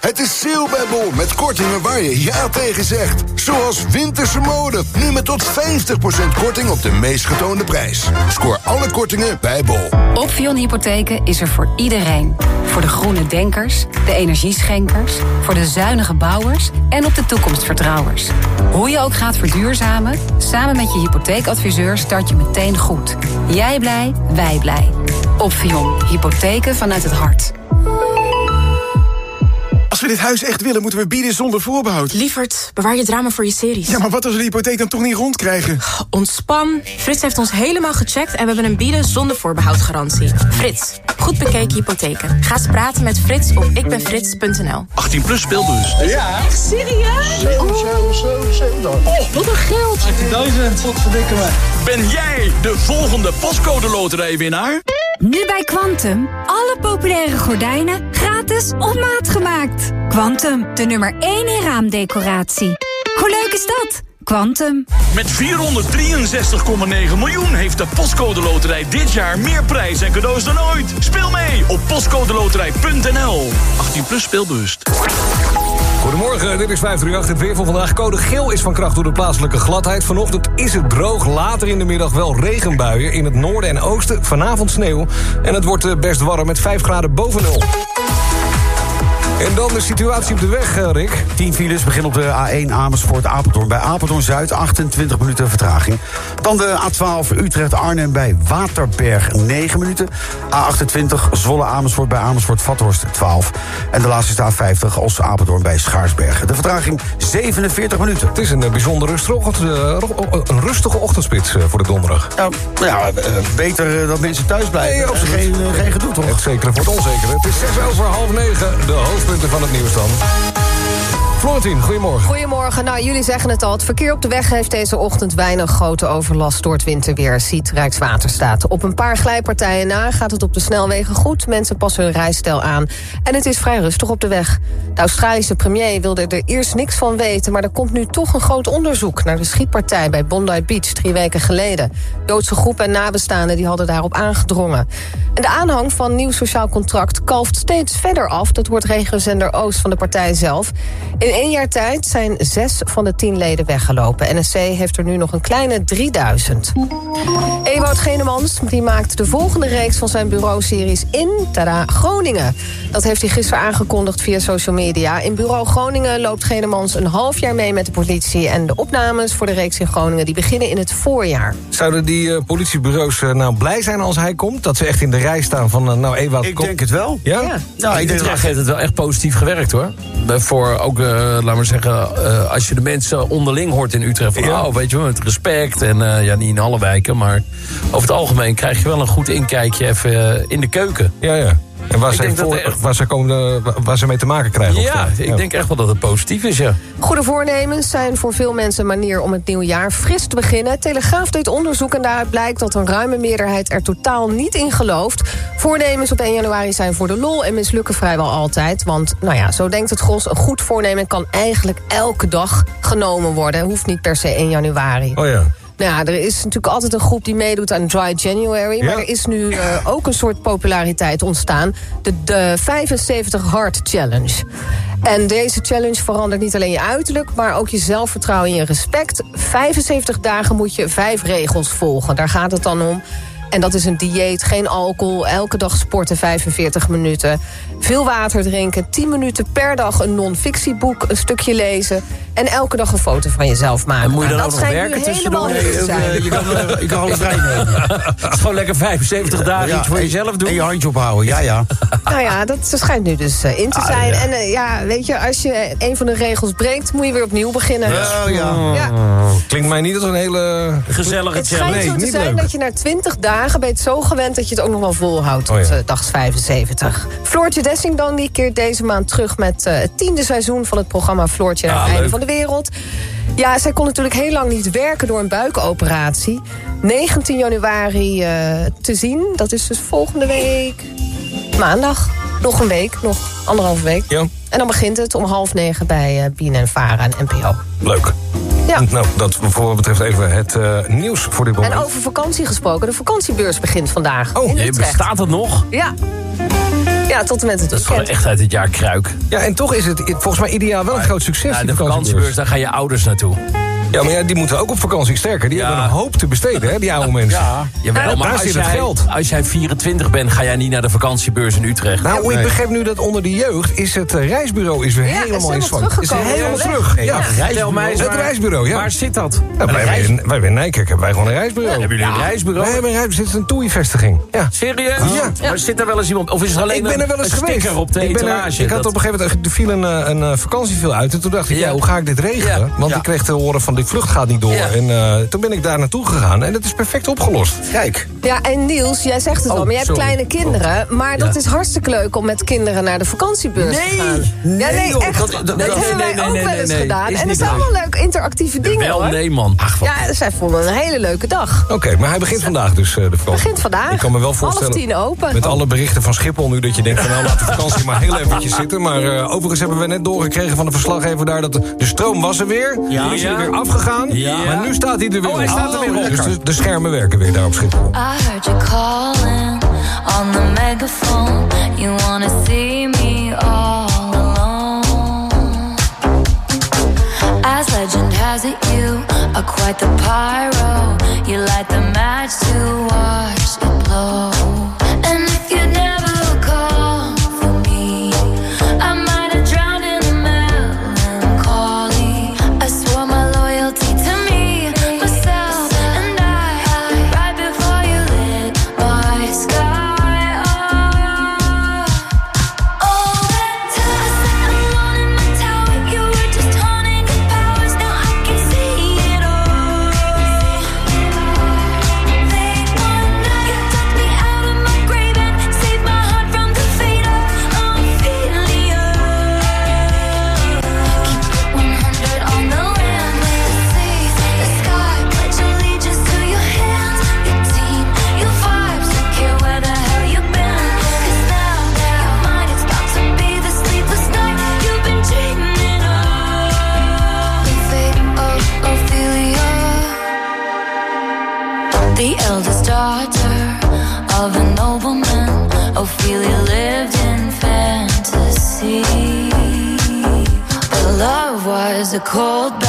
Het is sale bij Bol met kortingen waar je ja tegen zegt. Zoals winterse mode, nu met tot 50% korting op de meest getoonde prijs. Scoor alle kortingen bij Bol. Opvion Hypotheken is er voor iedereen. Voor de groene denkers, de energieschenkers, voor de zuinige bouwers en op de toekomstvertrouwers. Hoe je ook gaat verduurzamen, samen met je hypotheekadviseur start je meteen goed. Jij blij, wij blij. Opvion, hypotheken vanuit het hart. Als we dit huis echt willen, moeten we bieden zonder voorbehoud. Lievert, bewaar je drama voor je series. Ja, maar wat als we de hypotheek dan toch niet rondkrijgen? Ontspan. Frits heeft ons helemaal gecheckt en we hebben een bieden zonder voorbehoud garantie. Frits, goed bekeken hypotheken. Ga eens praten met Frits op ikbenfrits.nl. 18 plus speelbus. Ja. Echt serieus? 7, 7, 7, 7 dan. Oh, wat een geld. 18.000. Wat verdikken we. Ben jij de volgende postcode loterijwinnaar? Nu bij Quantum. Alle populaire gordijnen gratis op maat gemaakt. Quantum, de nummer 1 in raamdecoratie. Hoe leuk is dat? Quantum. Met 463,9 miljoen heeft de Postcode Loterij dit jaar meer prijs en cadeaus dan ooit. Speel mee op postcodeloterij.nl. 18 plus speelbewust. Goedemorgen, dit is 538. Het weer van vandaag. Code geel is van kracht door de plaatselijke gladheid. Vanochtend is het droog. Later in de middag wel regenbuien. In het noorden en oosten vanavond sneeuw. En het wordt eh, best warm met 5 graden boven nul. En dan de situatie op de weg, eh, Rick. 10 files beginnen op de A1 Amersfoort-Apeldoorn. Bij Apeldoorn-Zuid 28 minuten vertraging. Dan de A12 Utrecht-Arnhem bij Waterberg 9 minuten. A28 Zwolle-Amersfoort bij Amersfoort-Vathorst 12. En de laatste is de A50 Os-Apeldoorn bij Schaarsbergen. De vertraging 47 minuten. Het is een eh, bijzonder rustige, ochtend, eh, een rustige ochtendspits voor de donderdag. Ja, ja beter dat mensen thuis blijven. Nee, absoluut. geen, geen gedoe, toch? Het zekere voor het onzekere. Het is 6 over half 9. De hoofdpunten van het nieuws dan. Florentien, goedemorgen. Goedemorgen. Nou, jullie zeggen het al. Het verkeer op de weg heeft deze ochtend weinig grote overlast door het winterweer, ziet Rijkswaterstaat. Op een paar glijpartijen na gaat het op de snelwegen goed. Mensen passen hun rijstijl aan. En het is vrij rustig op de weg. De Australische premier wilde er eerst niks van weten, maar er komt nu toch een groot onderzoek naar de schietpartij bij Bondi Beach drie weken geleden. Joodse groepen en nabestaanden die hadden daarop aangedrongen. En de aanhang van nieuw sociaal contract kalft steeds verder af. Dat hoort regiozender Oost van de partij zelf. Één jaar tijd zijn zes van de tien leden weggelopen. NSC heeft er nu nog een kleine 3000. Ewout Genemans die maakt de volgende reeks van zijn bureauseries in tada, Groningen. Dat heeft hij gisteren aangekondigd via social media. In bureau Groningen loopt Genemans een half jaar mee met de politie... en de opnames voor de reeks in Groningen die beginnen in het voorjaar. Zouden die eh, politiebureaus eh, nou blij zijn als hij komt? Dat ze echt in de rij staan van, eh, nou Ewout, Ik kom. denk het wel. Ja? Ja. Nou, ik denk heeft het wel echt positief gewerkt hoor. Voor ook, eh laten we zeggen, eh, als je de mensen onderling hoort in Utrecht. Van, Ja. oh, weet je wel, met respect. En eh, ja, niet in alle wijken. Maar over het algemeen krijg je wel een goed inkijkje even in de keuken. Ja, ja. En waar, dat voor, echt- waar, zij komen, eh, waar- ze mee te maken krijgen. op Ja, ik denk echt wel dat het positief is, ja. Goede voornemens zijn voor veel mensen een manier om het nieuwe jaar fris te beginnen. Telegraaf deed onderzoek en daaruit blijkt dat een ruime meerderheid er totaal niet in gelooft. Voornemens op 1 januari zijn voor de lol en mislukken vrijwel altijd. Want, nou ja, zo denkt het gros, een goed voornemen kan eigenlijk elke dag genomen worden. Hoeft niet per se 1 januari. Oh ja. Nou ja, er is natuurlijk altijd een groep die meedoet aan Dry January. Maar Ja. er is nu eh, ook een soort populariteit ontstaan. De, de 75 Hard Challenge. En deze challenge verandert niet alleen je uiterlijk... maar ook je zelfvertrouwen en je respect. 75 dagen moet je vijf regels volgen. Daar gaat het dan om. En dat is een dieet, geen alcohol, elke dag sporten 45 minuten. Veel water drinken, 10 minuten per dag een non-fictieboek, een stukje lezen... en elke dag een foto van jezelf maken. En moet je dan Nou, ook dat nog schijnt nu werken tussendoor? Nee, zijn. ook, eh, Je kan, eh, je kan alles vrij nemen. Het is gewoon lekker 75 dagen iets voor en- jezelf doen. En je handje ophouden, ja, ja. Nou ja, dat schijnt nu dus eh, in te Ah, zijn. ja. En ja, weet je, als je een van de regels breekt... moet je weer opnieuw beginnen. Oh, ja. Ja. Klinkt mij niet als een hele... Gezellige Het schijnt challenge. zo te niet zijn leuk. dat je na 20 dagen ben je het zo gewend... dat je het ook nog wel volhoudt tot Oh ja. eh, dag 75. Floortje Dessing dan, die keert deze maand terug... met eh, het tiende seizoen van het programma Floortje naar Ah, het einde leuk. van de wereld. Ja, zij kon natuurlijk heel lang niet werken door een buikoperatie. 19 januari eh, te zien, dat is dus volgende week... maandag. Nog een week, nog anderhalve week. Ja, En dan begint het om half negen bij eh BNN Vara en NPO. leuk. Ja. Nou, dat voor wat betreft even het nieuws voor dit moment. En over vakantie gesproken, de vakantiebeurs begint vandaag. Oh, in bestaat het nog? Ja. Ja, tot en met het Dat is gewoon echt uit het jaar kruik. Ja, en toch is het volgens mij ideaal wel een groot succes. Ja, de vakantiebeurs, daar gaan je ouders naartoe. Ja, maar ja, die moeten ook op vakantie. Sterker, die hebben een hoop te besteden, hè, die oude mensen. Ja. Jawel, maar daar als zit het jij, geld. als jij 24 bent, ga jij niet naar de vakantiebeurs in Utrecht. Nou, ik begreep nu dat onder de jeugd is het eh, reisbureau is weer Ja, is helemaal in zwang. Is helemaal Ja, terug. Ja, het reisbureau. Mij Het waar- reisbureau, ja. Waar zit dat? Wij, reis- bij, wij bij Nijkerk hebben wij gewoon een reisbureau. Hebben jullie een reisbureau? Wij hebben een reisbureau. Dit is een toei-vestiging. Ja. Serieus? Ja. Maar zit er wel eens iemand? Of is het alleen ik ben er een, wel eens een geweest. sticker op de ik, ben er- etalage? ik had op een gegeven moment, er viel een, eh, een eh, vakantie uit. En toen dacht ik, ja, hoe ga ik dit regelen? Want ik kreeg te horen van, die vlucht gaat niet door. Ja. En eh, toen ben ik daar naartoe gegaan. En dat is perfect opgelost. Kijk. Ja, en Niels, jij zegt het Oh, al, maar jij hebt sorry. kleine kinderen. Maar dat is hartstikke leuk om met kinderen naar de vakantiebeurs te Nee. gaan. Ja, nee, joh, echt. dat- Dat, dat- nee, hebben nee, wij nee, ook nee, wel nee, eens nee. gedaan. En het zijn leuk. allemaal leuke interactieve dingen Wel, hoor. nee man. Ach, wat Ja, zij vonden een hele leuke dag. Oké, maar hij begint vandaag dus, eh, de vakantie. Begint vandaag. Ik kan me wel Half voorstellen... tien open. Met alle berichten van Schiphol nu dat je denkt van nou laat de vakantie maar heel eventjes zitten. Maar eh, overigens hebben we net doorgekregen van de verslaggever daar dat de, de stroom was er weer. Ja. Die is er weer afgegaan. Ja. Maar nu staat hij er weer Oh, hij staat er weer op. Dus de, de schermen werken weer daar op Schiphol. I heard you calling on the megaphone. You wanna see me all alone. As legend has it, you are quite the pyro. You light the match to watch it blow. Cold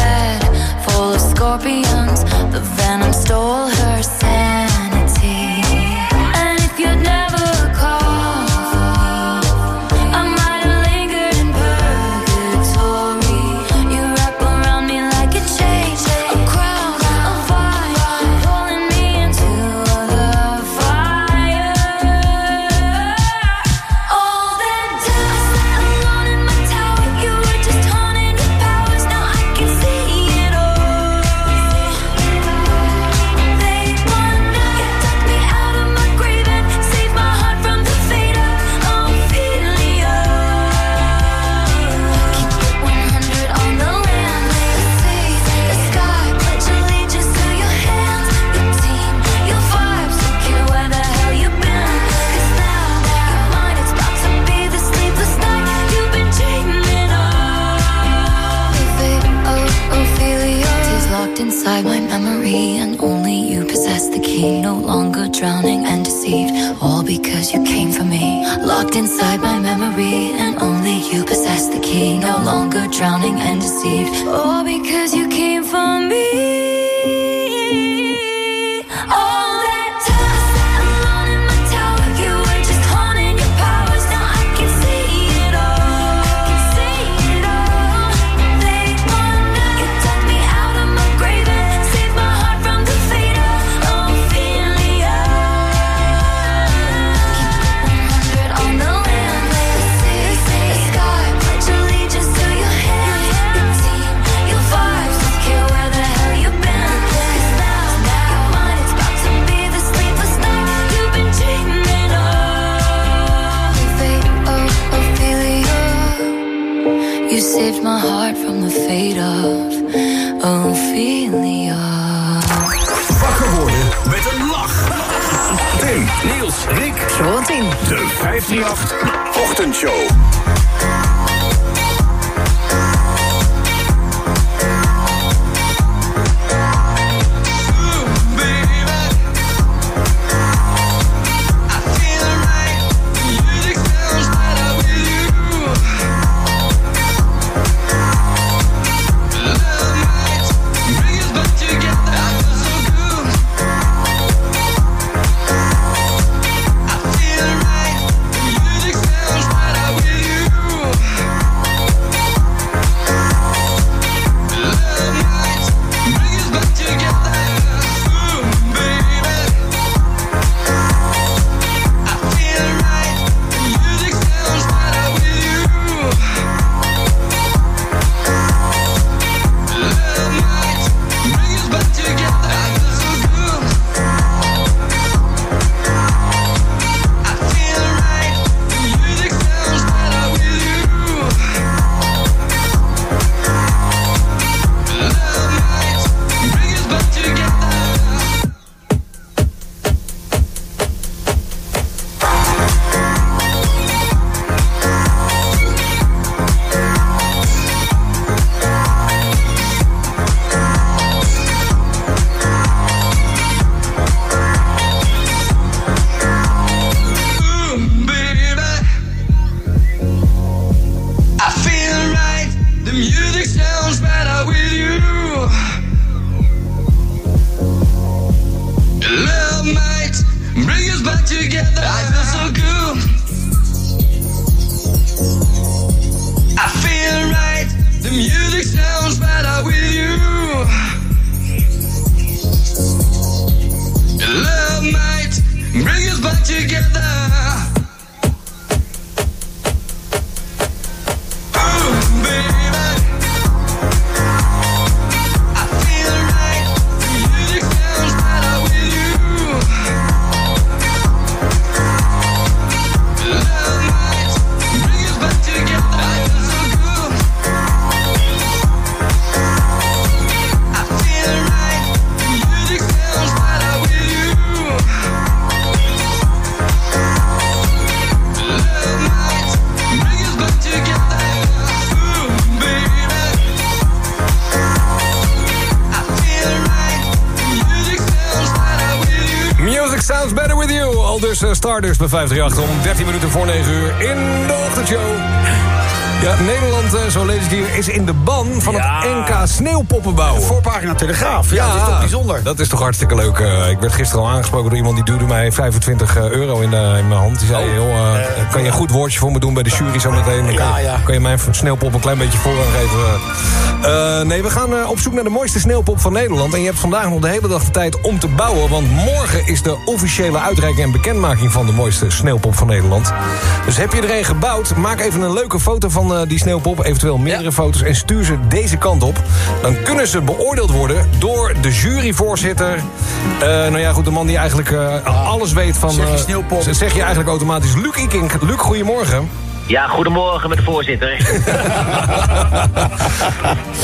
dus eh, bij 538 om 13 minuten voor 9 uur in de ochtendshow. Ja, Nederland, eh, zo lees ik hier, is in de ban van het NK sneeuwpoppen bouwen. Voorpagina Telegraaf. Ja, dat is toch bijzonder. Dat is toch hartstikke leuk. Eh, ik werd gisteren al aangesproken door iemand die duwde mij 25 euro in, eh, in mijn hand. Die zei, joh, eh, kan je een goed woordje voor me doen bij de jury zometeen? Dan kan, Ja, je- ja. kan je mijn sneeuwpop een klein beetje voorrang geven. Eh, nee, we gaan eh, op zoek naar de mooiste sneeuwpop van Nederland. En je hebt vandaag nog de hele dag de tijd om te bouwen. Want morgen is de officiële uitreiking en bekendmaking van de mooiste sneeuwpop van Nederland. Dus heb je er een gebouwd, maak even een leuke foto van eh, die sneeuwpop. Eventueel meerdere foto's en stuur ze deze kant op. Dan kunnen ze beoordeeld worden door de juryvoorzitter. Nou ja, goed, de man die eigenlijk eh, alles weet van... Zeg je sneeuwpop. zeg je eigenlijk automatisch Luc Ikink. Luc, goedemorgen. Ja, goedemorgen met de voorzitter.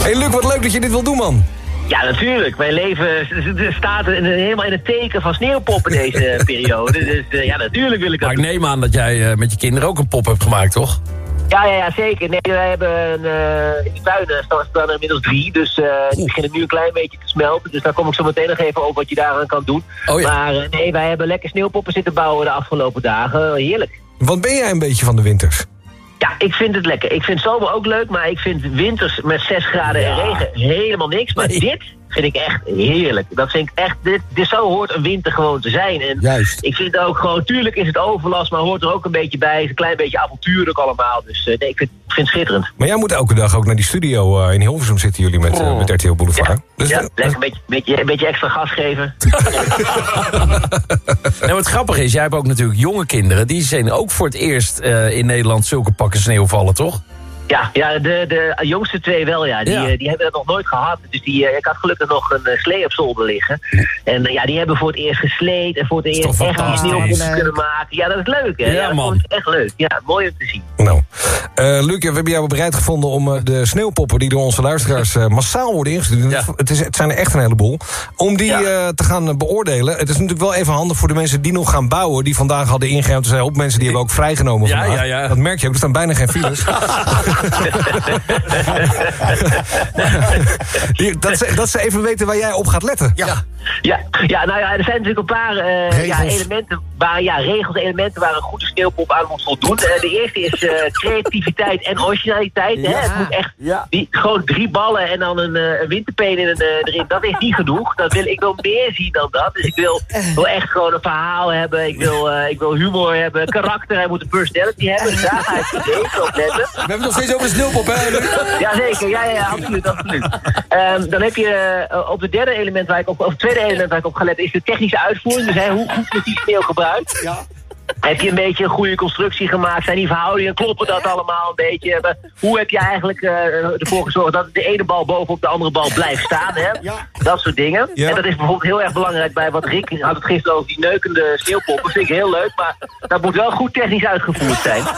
Hey Luc, wat leuk dat je dit wil doen, man. Ja, natuurlijk. Mijn leven staat in- helemaal in het teken van sneeuwpoppen deze periode. Dus eh, ja, natuurlijk wil ik dat Maar ik neem aan dat jij eh, met je kinderen ook een pop hebt gemaakt, toch? Ja, ja, ja, zeker. Nee, wij hebben een, eh, in de tuinen staan staan er inmiddels drie. Dus eh, die beginnen nu een klein beetje te smelten. Dus daar kom ik zo meteen nog even over wat je daaraan kan doen. Oh ja. Maar eh, nee, wij hebben lekker sneeuwpoppen zitten bouwen de afgelopen dagen. Heerlijk. Wat ben jij een beetje van de winters? Ja, ik vind het lekker. Ik vind zomer ook leuk, maar ik vind winters met 6 graden en regen helemaal niks. Maar dit vind ik echt heerlijk. Dat vind ik echt, dit, dit zo hoort een winter gewoon te zijn. En Juist. ik vind ook gewoon, tuurlijk is het overlast, maar hoort er ook een beetje bij. Het is een klein beetje avontuur ook allemaal. Dus eh, nee, ik vind, vind het schitterend. Maar jij moet elke dag ook naar die studio eh, in Hilversum zitten jullie met, eh, met RTL Boulevard. Dus ja, lekker een beetje, beetje, een beetje extra gas geven. Nou, wat grappig is, jij hebt ook natuurlijk jonge kinderen. Die zijn ook voor het eerst eh, in Nederland zulke pakken sneeuw vallen, toch? Ja, ja de, de jongste twee wel, ja. Die, Ja. eh, die hebben dat nog nooit gehad. Dus die, eh, ik had gelukkig nog een eh, slee op zolder liggen. En ja, die hebben voor het eerst gesleed en voor het eerst echt een fantastisch? sneeuwpop kunnen maken. Ja, dat is leuk, hè? Ja, dat man. vond ik echt leuk. Ja, mooi om te zien. Nou, eh Luc, we hebben jou bereid gevonden om de sneeuwpoppen... die door onze luisteraars massaal worden ingestuurd... Ja. het, is, het zijn er echt een heleboel... om die te gaan beoordelen. Het is natuurlijk wel even handig voor de mensen die nog gaan bouwen... die vandaag hadden ingeruimd. Er zijn ook mensen die hebben ook vrijgenomen Ja, vandaag. ja, ja. Dat merk je ook, er staan bijna geen files. Dat, ze, dat ze even weten waar jij op gaat letten. Ja. Ja, ja, nou ja, er zijn natuurlijk een paar eh, ja, Regels. elementen waar, ja, regels, elementen waar een goede sneeuwpop aan moet voldoen. Eh, de eerste is eh, creativiteit en originaliteit. Hè? Het moet echt Ja. die, gewoon drie ballen en dan een, eh, een winterpeen in, erin. Dat is niet genoeg. Dat wil, ik wil meer zien dan dat. Dus ik wil, wil echt gewoon een verhaal hebben. Ik wil, eh, ik wil humor hebben, karakter. Hij moet een personality hebben. Dus daar ga ik zeker op letten. We hebben nog over de sneeuwpop, hè? Jazeker, ja, ja, ja, absoluut, absoluut. Ehm, dan heb je eh, op het derde element waar ik op, of het tweede element waar ik op ga letten, is de technische uitvoering. Dus hè, hoe goed wordt die sneeuw gebruikt? Ja. Heb je een beetje een goede constructie gemaakt? Zijn die verhoudingen, kloppen dat allemaal een beetje? Eh, Hoe heb je eigenlijk eh, ervoor gezorgd dat de ene bal bovenop de andere bal blijft staan? Hè? Ja. Dat soort dingen. Ja. En dat is bijvoorbeeld heel erg belangrijk bij wat Rick had het gisteren over die neukende sneeuwpoppen. Dat vind ik heel leuk, maar dat moet wel goed technisch uitgevoerd zijn.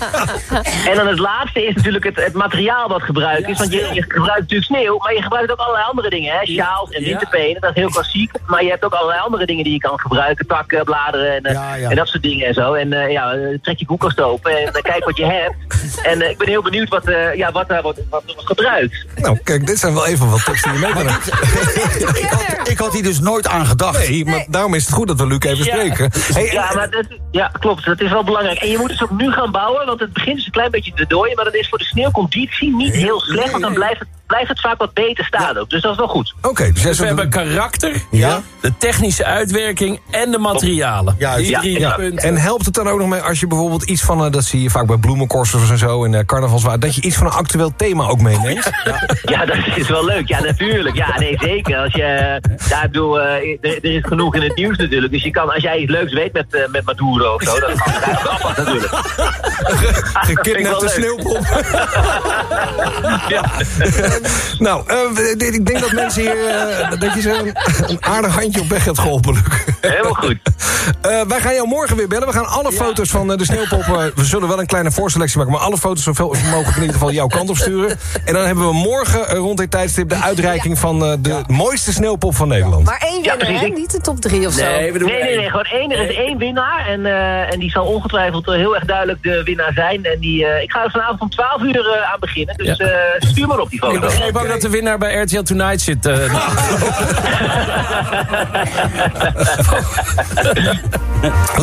En dan het laatste is natuurlijk het, het materiaal wat gebruikt is. Want je, je gebruikt natuurlijk sneeuw, maar je gebruikt ook allerlei andere dingen. Hè? Sjaals en winterpenen, dat is heel klassiek. Maar je hebt ook allerlei andere dingen die je kan gebruiken. Takken, bladeren en, eh, Ja, ja. en dat soort dingen en zo. En eh, ja, trek je koelkast open en eh, kijk wat je hebt. En eh, ik ben heel benieuwd wat, eh, ja, wat daar wordt, wat wordt gebruikt. Nou, kijk, dit zijn wel even wat tips die je mee kan ik, had, ik had hier dus nooit aan gedacht. Nee, maar daarom is het goed dat we Luc even Ja. spreken. Hey, Ja, maar dat, ja, klopt. Dat is wel belangrijk. En je moet dus ook nu gaan bouwen, want het begint dus een klein beetje te dooien. Maar dat is voor de sneeuwconditie niet heel slecht, want dan blijft het, blijft het vaak wat beter staan ook. Dus dat is wel goed. Oké, dus Dus we hebben karakter, Ja. de technische uitwerking en de materialen. Juist. Die Ja, drie ja. punten. En helpt het dan ook nog mee als je bijvoorbeeld iets van... eh, dat zie je vaak bij bloemenkorsters en zo en uh, carnavalswaar... dat je iets van een actueel thema ook meeneemt? Ja, dat is wel leuk. Ja, natuurlijk. Ja, nee, zeker. Als je, ja, ik bedoel, eh, er, er is genoeg in het nieuws natuurlijk. Dus je kan, als jij iets leuks weet met, eh, met Maduro of zo, dat kan vrij grappig natuurlijk. Gekidnapte sneeuwpop. Ja. nou, eh, ik denk dat mensen hier... eh, dat je ze een, een aardig handje op weg hebt geholpen, Luc. Helemaal goed. Eh, wij gaan jou morgen weer bellen. We gaan alle foto's van de sneeuwpoppen... we zullen wel een kleine voorselectie maken... maar alle foto's zoveel mogelijk in ieder geval jouw kant op sturen. En dan hebben we morgen rond dit tijdstip... de uitreiking van eh, de mooiste sneeuwpop van Nederland. Maar één winnaar, hè? Niet de top drie of zo. Nee, nee, nee, nee, gewoon één. Er is één winnaar. En, eh, en die zal ongetwijfeld heel erg duidelijk de winnaar zijn. En die, eh, ik ga er vanavond om 12 uur eh, aan beginnen. Dus eh, stuur maar op die foto. Begreep ook dat de winnaar bij RTL Tonight zit. na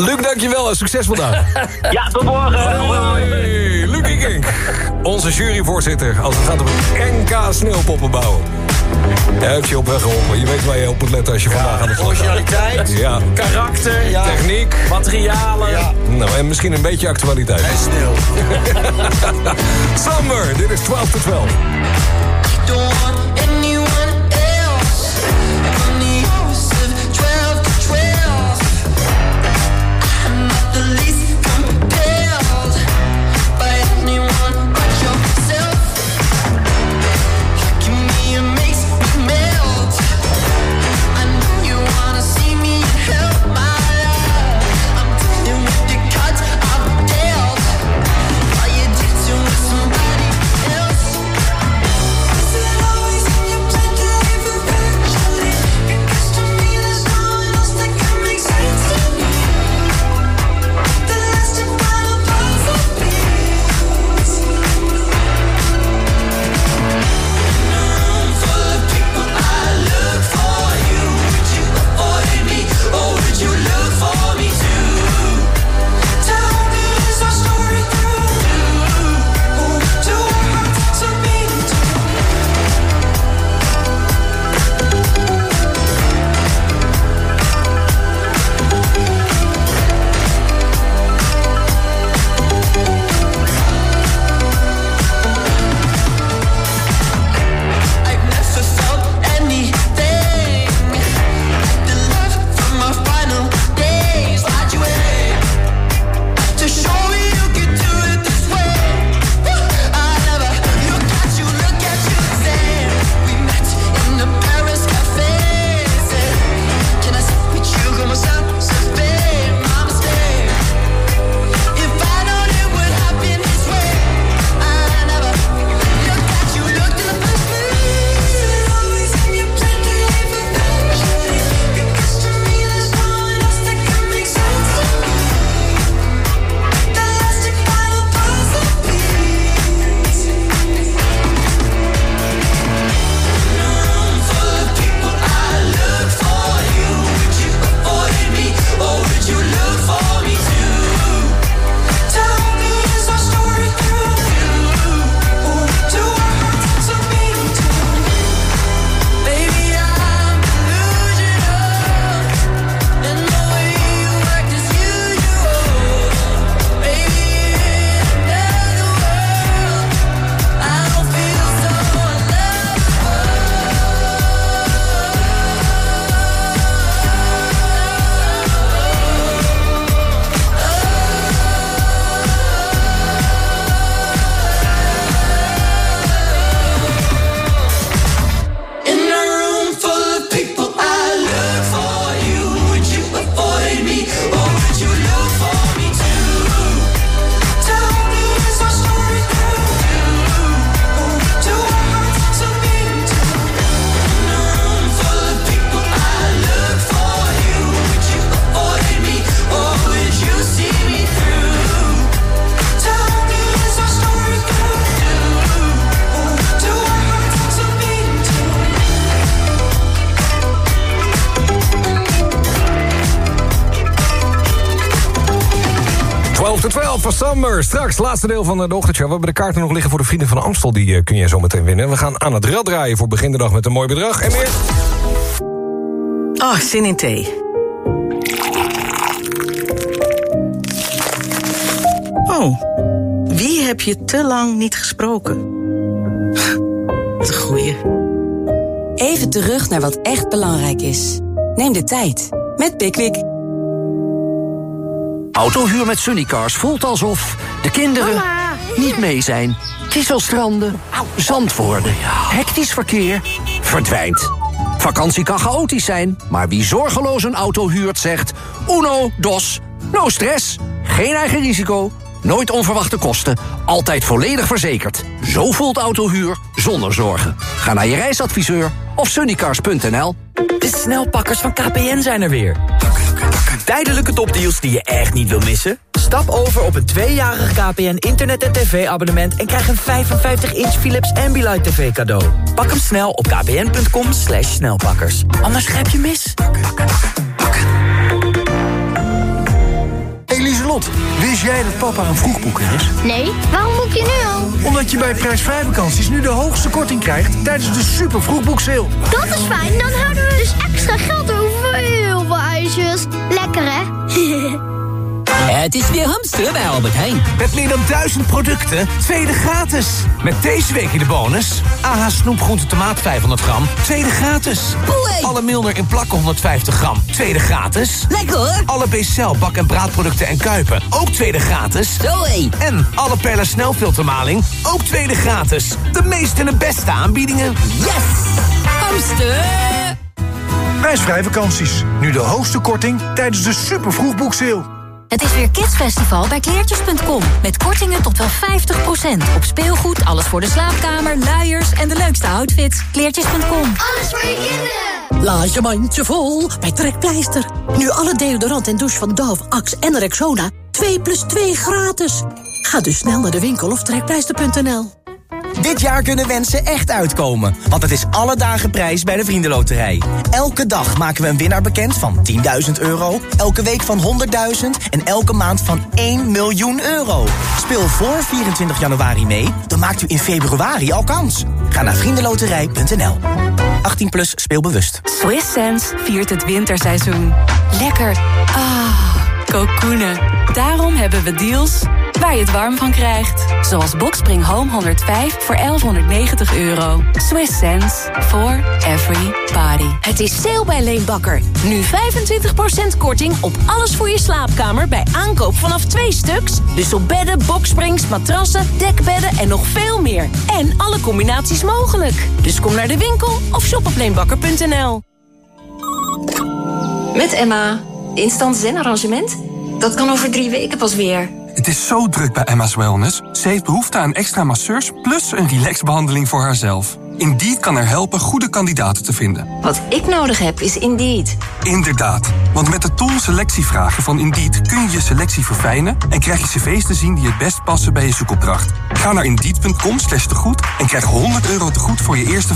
Luc, dankjewel en succes vandaag. Ja, tot morgen. Hoi, Luc Ikink, onze juryvoorzitter als het gaat om het NK sneeuwpoppen bouwen. Hij heeft je op weg geholpen. Je weet waar je op moet letten als je vandaag aan de slag gaat. Originaliteit, Ja. karakter, ja. Techniek. materialen. Ja. Nou, en misschien een beetje actualiteit. En sneeuw. Summer, dit is 12 to 12. 12 to 12 van Summer. Straks, laatste deel van de ochtendshow. We hebben de kaarten nog liggen voor de Vrienden van Amstel. Die eh, kun je zo meteen winnen. We gaan aan het rad draaien voor begin de dag met een mooi bedrag. En meer? Oh, zin in thee. Oh, wie heb je te lang niet gesproken? Wat een goeie. Even terug naar wat echt belangrijk is. Neem de tijd met Pickwick. Autohuur met Sunnycars voelt alsof de kinderen niet mee zijn. Kieselstranden, zand worden, hectisch verkeer verdwijnt. Vakantie kan chaotisch zijn, maar wie zorgeloos een auto huurt zegt... Uno, dos, no stress, geen eigen risico, nooit onverwachte kosten... altijd volledig verzekerd. Zo voelt autohuur zonder zorgen. Ga naar je reisadviseur of sunnycars.nl. De snelpakkers van KPN zijn er weer. Tijdelijke topdeals die je echt niet wil missen? Stap over op een tweejarig KPN internet- en tv-abonnement... en krijg een 55-inch Philips Ambilight TV cadeau. Pak hem snel op kpn.com slash snelpakkers. Anders grijp je mis. Eliselot, wist jij dat papa een vroegboeker is? Nee, waarom boek je nu al? Omdat je bij prijsvrij vakanties nu de hoogste korting krijgt tijdens de super vroegboekseil. Dat is fijn, dan houden we dus extra geld over heel veel Lekker hè? Het is weer hamster bij Albert Heijn. Met meer dan duizend producten, tweede gratis. Met deze week in de bonus... AH snoepgroente tomaat 500 gram, tweede gratis. Alle Milner in plakken 150 gram, tweede gratis. Lekker hoor. Alle Bcel bak- en braadproducten en kuipen, ook tweede gratis. Zoé. En alle Perla snelfiltermaling, ook tweede gratis. De meeste en de beste aanbiedingen. Yes! Hamster! Prijsvrij vakanties. Nu de hoogste korting tijdens de super vroegboekseil. Het is weer Kidsfestival bij kleertjes.com. Met kortingen tot wel 50%. Op speelgoed, alles voor de slaapkamer, luiers en de leukste outfits. Kleertjes.com. Alles voor je kinderen. Laat je mandje vol bij Trekpleister. Nu alle deodorant en douche van Dove, Axe en Rexona 2 plus 2 gratis. Ga dus snel naar de winkel of trekpleister.nl. Dit jaar kunnen wensen echt uitkomen, want het is alle dagen prijs bij de Vriendenloterij. Elke dag maken we een winnaar bekend van 10.000 euro, elke week van 100.000 en elke maand van 1 miljoen euro. Speel voor 24 januari mee, dan maakt u in februari al kans. Ga naar vriendenloterij.nl. 18 plus speelbewust. Swiss Sense viert het winterseizoen. Lekker. Ah, kokoenen. Daarom hebben we deals waar je het warm van krijgt. Zoals Boxspring Home 105 voor 1190 euro. Swiss sense for every body. Het is sale bij Leenbakker. Nu 25% korting op alles voor je slaapkamer bij aankoop vanaf twee stuks. Dus op bedden, boksprings, matrassen, dekbedden en nog veel meer. En alle combinaties mogelijk. Dus kom naar de winkel of shop op leenbakker.nl. Met Emma. Instant zen-arrangement? Dat kan over drie weken pas weer. Het is zo druk bij Emma's Wellness. Ze heeft behoefte aan extra masseurs plus een relaxbehandeling voor haarzelf. Indeed kan er helpen goede kandidaten te vinden. Wat ik nodig heb is Indeed. Inderdaad, want met de tool selectievragen van Indeed kun je je selectie verfijnen en krijg je cv's te zien die het best passen bij je zoekopdracht. Ga naar indeed.com slash tegoed en krijg 100 euro tegoed voor je eerste vakantie.